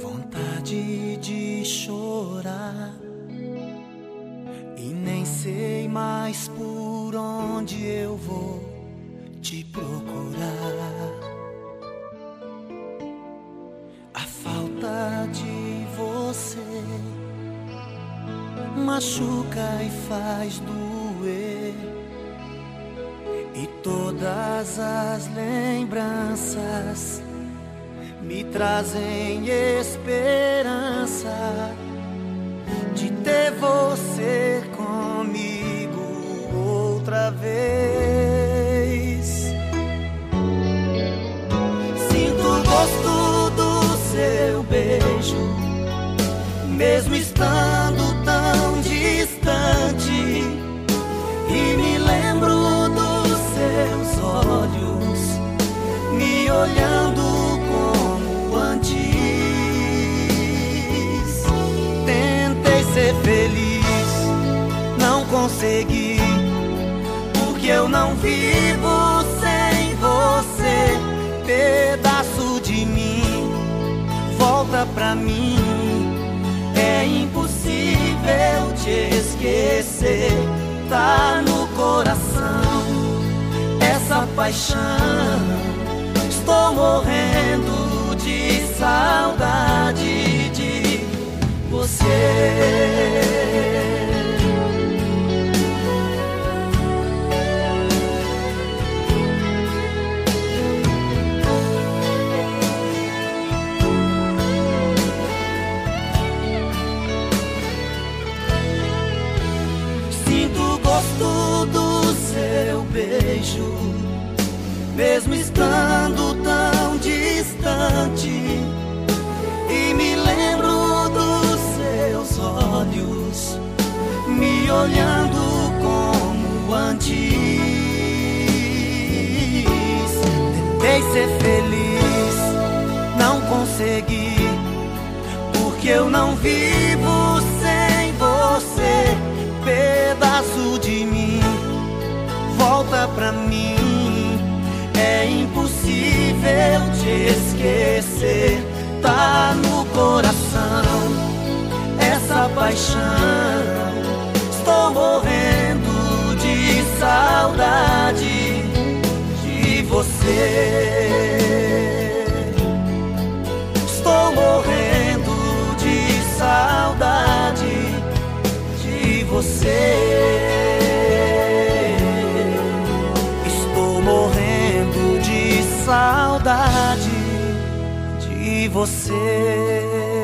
vontade de chorar e nem sei mais por onde eu vou te procurar. A falta de você machuca e faz doer. E todas as lembranças me trazem esperança de ter você comigo outra vez. Sinto o gosto do seu beijo, mesmo estando consegui, porque eu não vivo sem você. Pedaço de mim, volta pra mim. É impossível te esquecer, tá no coração essa paixão. Estou morrendo mesmo estando tão distante. E me lembro dos seus olhos, me olhando como antes. Tentei ser feliz, não consegui, porque eu não vivo É impossível te esquecer, tá no coração essa paixão. Estou morrendo de saudade de você. Você.